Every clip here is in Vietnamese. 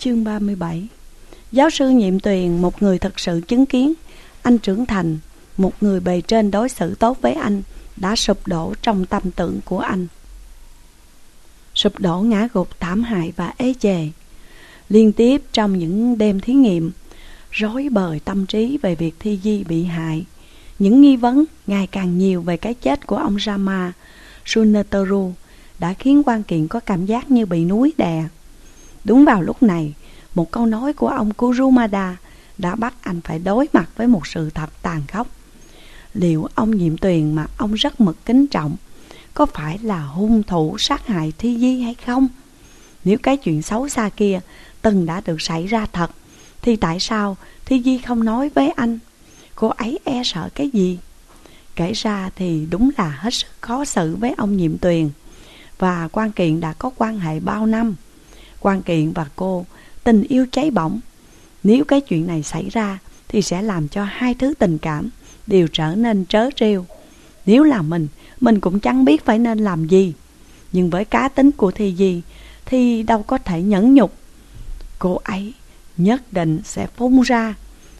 Chương 37 Giáo sư nhiệm tuyền, một người thật sự chứng kiến. Anh trưởng thành, một người bề trên đối xử tốt với anh Đã sụp đổ trong tâm tưởng của anh. Sụp đổ ngã gục thảm hại và ế chề. Liên tiếp trong những đêm thí nghiệm Rối bời tâm trí về việc Thi Di bị hại. Những nghi vấn ngày càng nhiều về cái chết của ông Rama Sunetaru Đã khiến quan kiện có cảm giác như bị núi đè. Đúng vào lúc này, một câu nói của ông Kurumada đã bắt anh phải đối mặt với một sự thật tàn khốc. Liệu ông Nhiệm Tuyền mà ông rất mực kính trọng có phải là hung thủ sát hại Thi Di hay không? Nếu cái chuyện xấu xa kia từng đã được xảy ra thật, thì tại sao Thi Di không nói với anh? Cô ấy e sợ cái gì? Kể ra thì đúng là hết sức khó xử với ông Nhiệm Tuyền và quan kiện đã có quan hệ bao năm. Quan Kiện và cô tình yêu cháy bỏng. Nếu cái chuyện này xảy ra thì sẽ làm cho hai thứ tình cảm đều trở nên trớ trêu. Nếu là mình, mình cũng chẳng biết phải nên làm gì. Nhưng với cá tính của Thi Di thì đâu có thể nhẫn nhục. Cô ấy nhất định sẽ phun ra.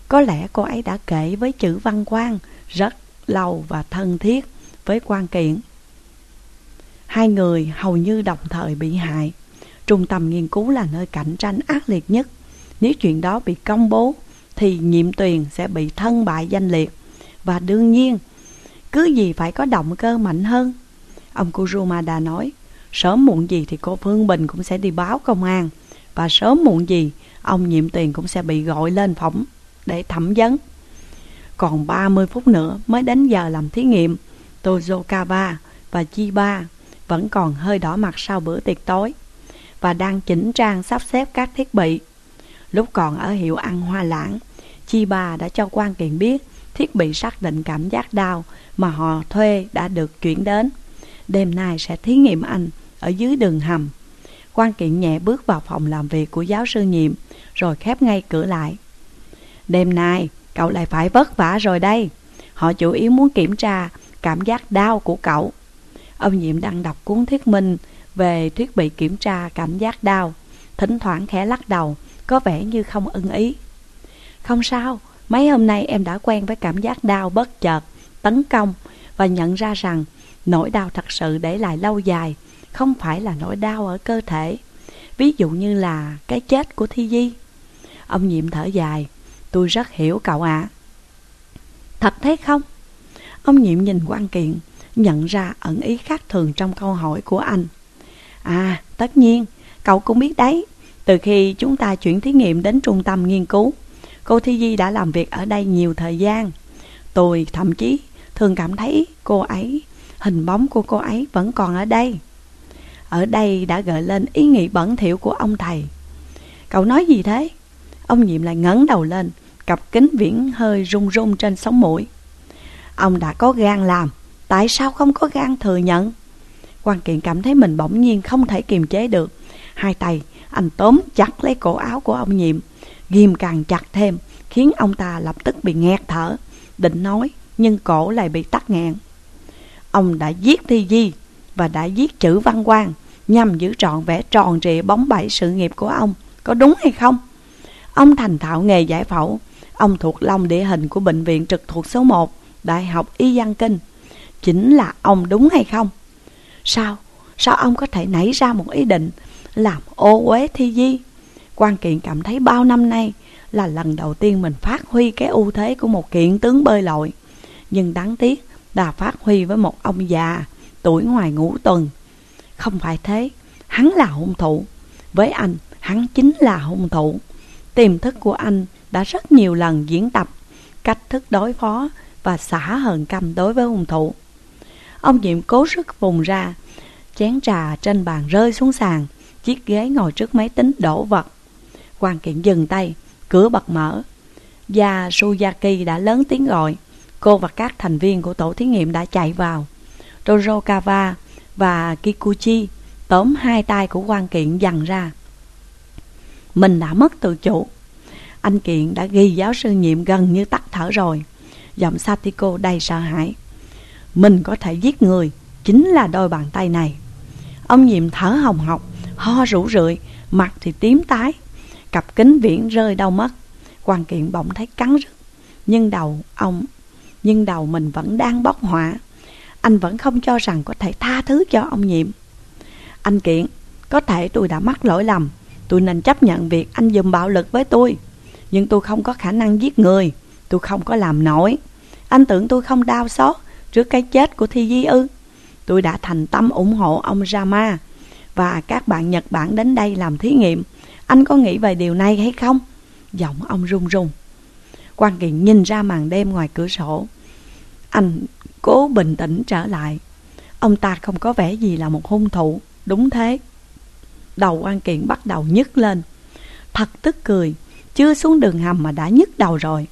Có lẽ cô ấy đã kể với chữ văn quan rất lâu và thân thiết với quan kiện. Hai người hầu như đồng thời bị hại. Trung tâm nghiên cứu là nơi cạnh tranh ác liệt nhất. Nếu chuyện đó bị công bố, thì nhiệm tuyền sẽ bị thân bại danh liệt. Và đương nhiên, cứ gì phải có động cơ mạnh hơn. Ông Kurumada nói, sớm muộn gì thì cô Phương Bình cũng sẽ đi báo công an. Và sớm muộn gì, ông nhiệm tuyền cũng sẽ bị gọi lên phỏng để thẩm vấn. Còn 30 phút nữa mới đến giờ làm thí nghiệm, Tozokawa và Chiba vẫn còn hơi đỏ mặt sau bữa tiệc tối và đang chỉnh trang sắp xếp các thiết bị. Lúc còn ở hiệu ăn hoa lãng, Chi bà đã cho quan kiện biết thiết bị xác định cảm giác đau mà họ thuê đã được chuyển đến. Đêm nay sẽ thí nghiệm anh ở dưới đường hầm. Quan kiện nhẹ bước vào phòng làm việc của giáo sư nhiệm rồi khép ngay cửa lại. Đêm nay cậu lại phải vất vả rồi đây. Họ chủ yếu muốn kiểm tra cảm giác đau của cậu. Ông nhiệm đang đọc cuốn thuyết minh về thiết bị kiểm tra cảm giác đau, thỉnh thoảng khẽ lắc đầu, có vẻ như không ưng ý. Không sao, mấy hôm nay em đã quen với cảm giác đau bất chợt, tấn công và nhận ra rằng nỗi đau thật sự để lại lâu dài, không phải là nỗi đau ở cơ thể. Ví dụ như là cái chết của Thi Di. Ông nhiệm thở dài, tôi rất hiểu cậu ạ. Thật thế không? Ông nhiệm nhìn quan kiện, nhận ra ẩn ý khác thường trong câu hỏi của anh. À, tất nhiên, cậu cũng biết đấy, từ khi chúng ta chuyển thí nghiệm đến trung tâm nghiên cứu, cô Thi Di đã làm việc ở đây nhiều thời gian. Tôi thậm chí thường cảm thấy cô ấy, hình bóng của cô ấy vẫn còn ở đây. Ở đây đã gợi lên ý nghĩ bẩn thỉu của ông thầy. Cậu nói gì thế? Ông nhiệm lại ngẩng đầu lên, cặp kính viễn hơi rung rung trên sống mũi. Ông đã có gan làm, tại sao không có gan thừa nhận? Quan kiện cảm thấy mình bỗng nhiên không thể kiềm chế được. Hai tay, anh tóm chặt lấy cổ áo của ông nhiệm, ghim càng chặt thêm, khiến ông ta lập tức bị nghẹt thở. Định nói, nhưng cổ lại bị tắc nghẹn. Ông đã giết Thi Di và đã giết chữ Văn Quang nhằm giữ trọn vẻ tròn trịa bóng bẩy sự nghiệp của ông. Có đúng hay không? Ông thành thạo nghề giải phẫu. Ông thuộc lòng địa hình của bệnh viện trực thuộc số 1, Đại học Y Văn Kinh. Chính là ông đúng hay không? Sao? Sao ông có thể nảy ra một ý định làm ô uế thi di? Quan kiện cảm thấy bao năm nay là lần đầu tiên mình phát huy cái ưu thế của một kiện tướng bơi lội. Nhưng đáng tiếc là phát huy với một ông già tuổi ngoài ngũ tuần. Không phải thế, hắn là hung thủ. Với anh, hắn chính là hung thủ. Tiềm thức của anh đã rất nhiều lần diễn tập cách thức đối phó và xả hờn căm đối với hung thủ. Ông Diệm cố sức vùng ra, Chén trà trên bàn rơi xuống sàn, Chiếc ghế ngồi trước máy tính đổ vật. Quan kiện dừng tay, Cửa bật mở. Và Suyaki đã lớn tiếng gọi. Cô và các thành viên của tổ thí nghiệm đã chạy vào. Torokawa và Kikuchi tóm hai tay của quan kiện dằn ra. Mình đã mất tự chủ. Anh Kiện đã ghi giáo sư nhiệm gần như tắt thở rồi. Giọng Satiko đầy sợ hãi mình có thể giết người, Chính là đôi bàn tay này. Ông nhiệm thở hồng hộc, Ho rũ rượi, Mặt thì tím tái, Cặp kính viễn rơi đâu mất. Quan kiện bỗng thấy cắn rứt, Nhưng đầu ông, Nhưng đầu mình vẫn đang bốc hỏa. Anh vẫn không cho rằng có thể tha thứ cho ông nhiệm. Anh kiện, Có thể tôi đã mắc lỗi lầm, Tôi nên chấp nhận việc anh dùng bạo lực với tôi. Nhưng tôi không có khả năng giết người, Tôi không có làm nổi. Anh tưởng tôi không đau xót Trước cái chết của Thi Di ư. Tôi đã thành tâm ủng hộ ông Rama Và các bạn Nhật Bản đến đây làm thí nghiệm. Anh có nghĩ về điều này hay không? Giọng ông run run. Quan Kiện nhìn ra màn đêm ngoài cửa sổ. Anh cố bình tĩnh trở lại. Ông ta không có vẻ gì là một hung thủ. Đúng thế. Đầu quan kiện bắt đầu nhức lên. Thật tức cười. Chưa xuống đường hầm mà đã nhức đầu rồi.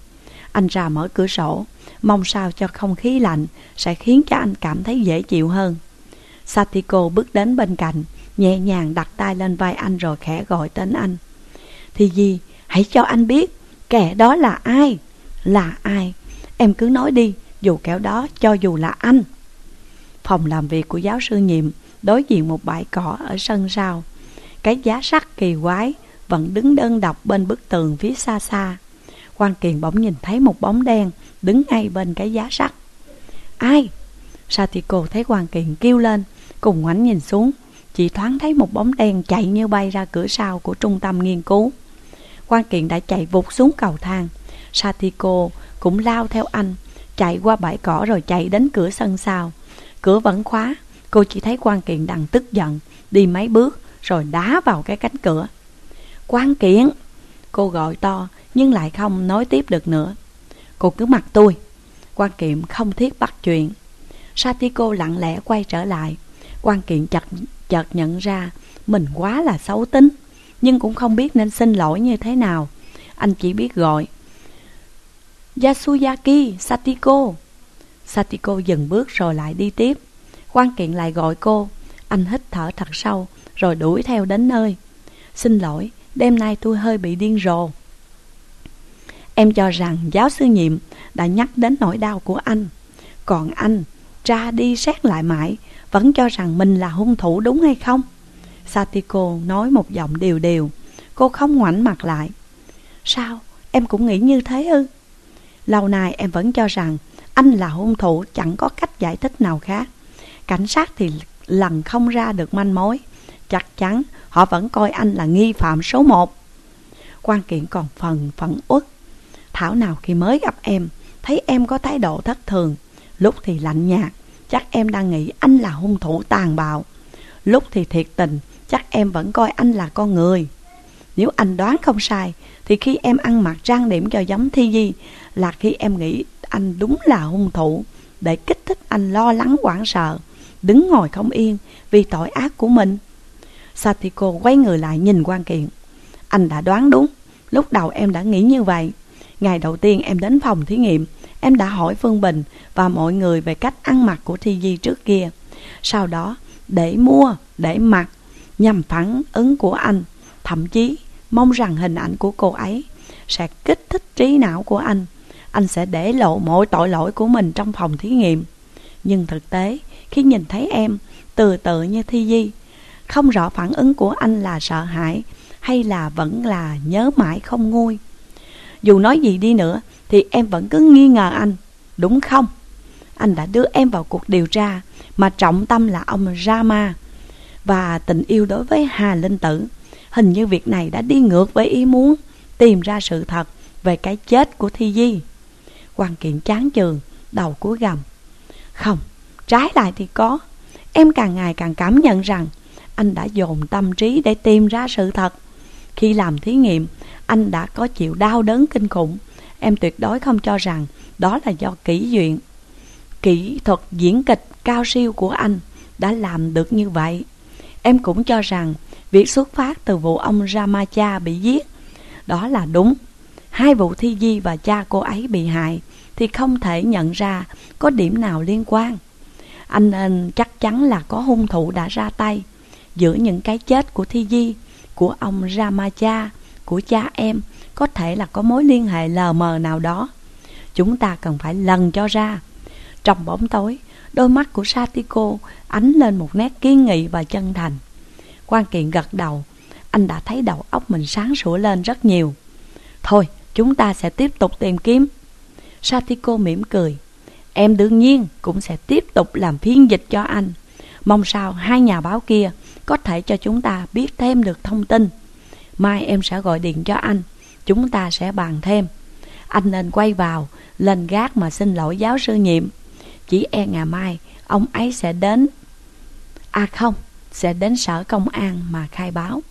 Anh ra mở cửa sổ. Mong sao cho không khí lạnh Sẽ khiến cho anh cảm thấy dễ chịu hơn. Satiko bước đến bên cạnh, Nhẹ nhàng đặt tay lên vai anh rồi khẽ gọi tên anh. Thì gì? Hãy cho anh biết, Kẻ đó là ai? Là ai? Em cứ nói đi, Dù kẻ đó cho dù là anh. Phòng làm việc của giáo sư nhiệm Đối diện một bãi cỏ ở sân sau. Cái giá sắt kỳ quái Vẫn đứng đơn độc bên bức tường phía xa xa quan Kiền bỗng nhìn thấy một bóng đen Đứng ngay bên cái giá sắt. Ai? Satiko thấy quan Kiền kêu lên, Cùng ngoảnh nhìn xuống. Chỉ thoáng thấy một bóng đen chạy như bay ra cửa sau của trung tâm nghiên cứu. Quan kiện đã chạy vụt xuống cầu thang. Satiko cũng lao theo anh, Chạy qua bãi cỏ rồi chạy đến cửa sân sau. Cửa vẫn khóa, Cô chỉ thấy quan kiện đang tức giận, Đi mấy bước rồi đá vào cái cánh cửa. Quan kiện Cô gọi to nhưng lại không nói tiếp được nữa Cô cứ mặc tôi quan kiệm không thiết bắt chuyện Satiko lặng lẽ quay trở lại quan kiện chợt, chợt nhận ra Mình quá là xấu tính nhưng cũng không biết nên xin lỗi như thế nào. Anh chỉ biết gọi Yasuyaki Satiko. Satiko dừng bước rồi lại đi tiếp. Quan kiện lại gọi cô. Anh hít thở thật sâu rồi đuổi theo đến nơi. Xin lỗi, đêm nay tôi hơi bị điên rồ. Em cho rằng giáo sư nhiệm đã nhắc đến nỗi đau của anh. Còn anh, tra đi xét lại mãi, vẫn cho rằng mình là hung thủ đúng hay không? Satiko nói một giọng đều đều Cô không ngoảnh mặt lại Sao? Em cũng nghĩ như thế ư? Lâu nay em vẫn cho rằng Anh là hung thủ chẳng có cách giải thích nào khác Cảnh sát thì lần không ra được manh mối Chắc chắn họ vẫn coi anh là nghi phạm số một. Quan kiện còn phần phẫn uất. Thảo nào khi mới gặp em Thấy em có thái độ thất thường. Lúc thì lạnh nhạt Chắc em đang nghĩ anh là hung thủ tàn bạo. Lúc thì thiệt tình chắc em vẫn coi anh là con người. Nếu anh đoán không sai, thì khi em ăn mặc trang điểm cho giống Thi Di là khi em nghĩ anh đúng là hung thủ. Để kích thích anh lo lắng hoảng sợ, đứng ngồi không yên vì tội ác của mình. Satiko quay người lại nhìn quan kiện. Anh đã đoán đúng, lúc đầu em đã nghĩ như vậy. Ngày đầu tiên em đến phòng thí nghiệm, em đã hỏi Phương Bình và mọi người về cách ăn mặc của Thi Di trước kia. Sau đó, để mua, để mặc nhằm phản ứng của anh, thậm chí mong rằng hình ảnh của cô ấy sẽ kích thích trí não của anh. Anh sẽ để lộ mọi tội lỗi của mình trong phòng thí nghiệm. Nhưng thực tế, khi nhìn thấy em từ từ như Thi Di, không rõ phản ứng của anh là sợ hãi hay là vẫn là nhớ mãi không nguôi. Dù nói gì đi nữa thì em vẫn cứ nghi ngờ anh, đúng không? Anh đã đưa em vào cuộc điều tra mà trọng tâm là ông Rama và tình yêu đối với Hà Linh Tử. Hình như việc này đã đi ngược với ý muốn tìm ra sự thật về cái chết của Thi Di. Quan kiện chán chường, đầu cúi gầm. Không, trái lại thì có. Em càng ngày càng cảm nhận rằng anh đã dồn tâm trí để tìm ra sự thật. Khi làm thí nghiệm, anh đã có chịu đau đớn kinh khủng. Em tuyệt đối không cho rằng đó là do kỹ duyện. Kỹ thuật diễn kịch cao siêu của anh đã làm được như vậy. Em cũng cho rằng việc xuất phát từ vụ ông Ramacha bị giết đó là đúng. Hai vụ Thi Di và cha cô ấy bị hại thì không thể nhận ra có điểm nào liên quan. Anh nên chắc chắn là có hung thủ đã ra tay giữa những cái chết của Thi Di, của ông Ramacha, của cha em có thể là có mối liên hệ lờ mờ nào đó. Chúng ta cần phải lần cho ra. Trong bóng tối, Đôi mắt của Satiko ánh lên một nét kiên nghị và chân thành. Quan kiện gật đầu. anh đã thấy đầu óc mình sáng sủa lên rất nhiều. Thôi, chúng ta sẽ tiếp tục tìm kiếm. Satiko mỉm cười. Em đương nhiên cũng sẽ tiếp tục làm phiên dịch cho anh. Mong sao hai nhà báo kia có thể cho chúng ta biết thêm được thông tin. Mai em sẽ gọi điện cho anh, chúng ta sẽ bàn thêm. Anh nên quay vào, lên gác mà xin lỗi giáo sư nhiệm. Chỉ e ngày mai, ông ấy sẽ đến. À không, sẽ đến sở công an mà khai báo.